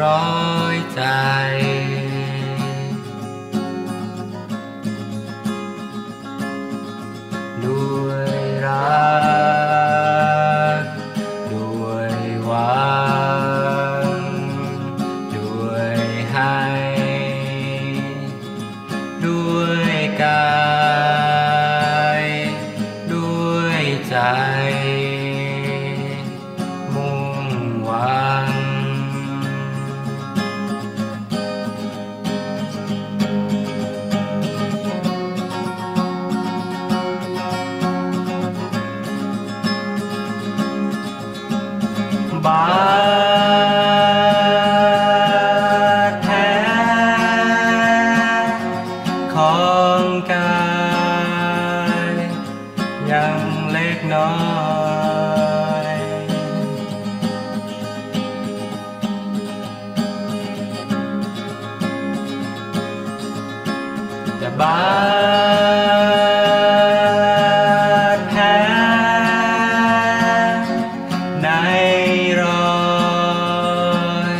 ร้อยใจ ด้วยรัก ด้วยหวา บาดแผลในรอย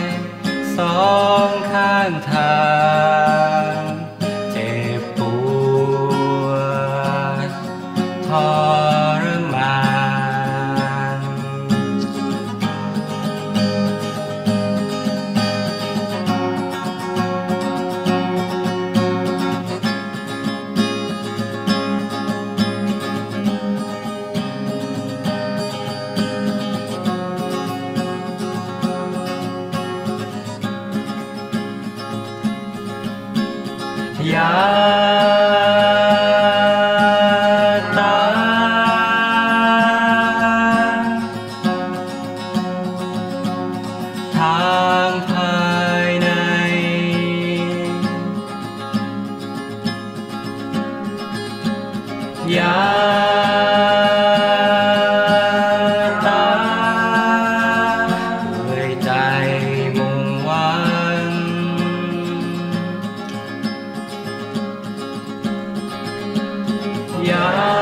สองข้างทาง Yeah.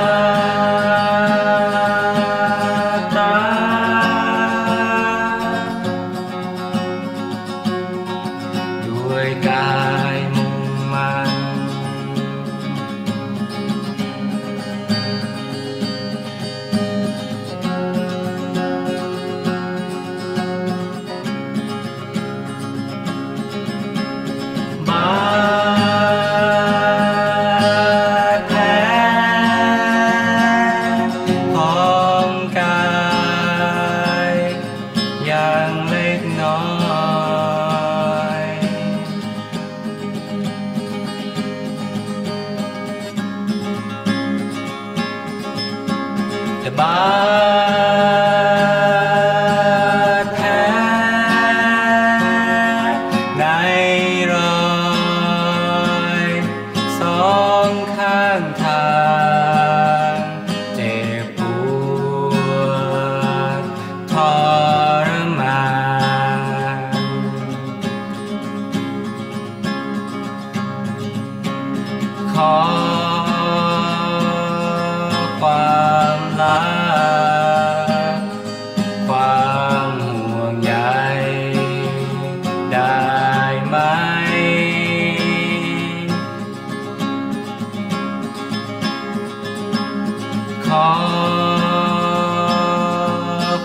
ขอ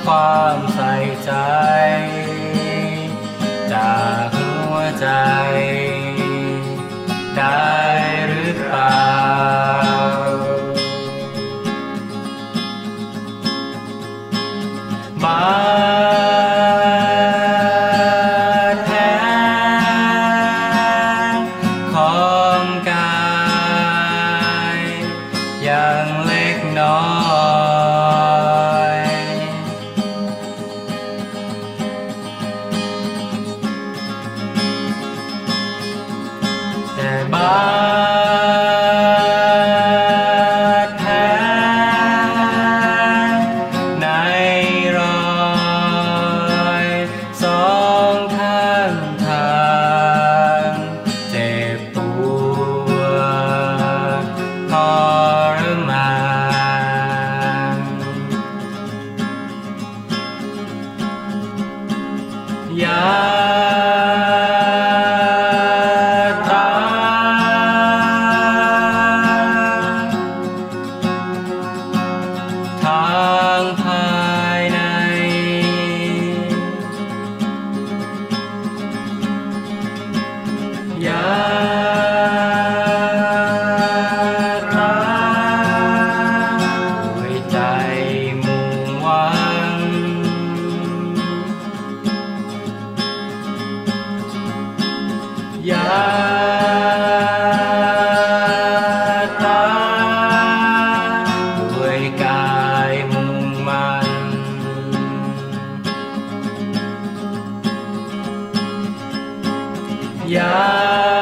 ความใส่ใจ Yeah.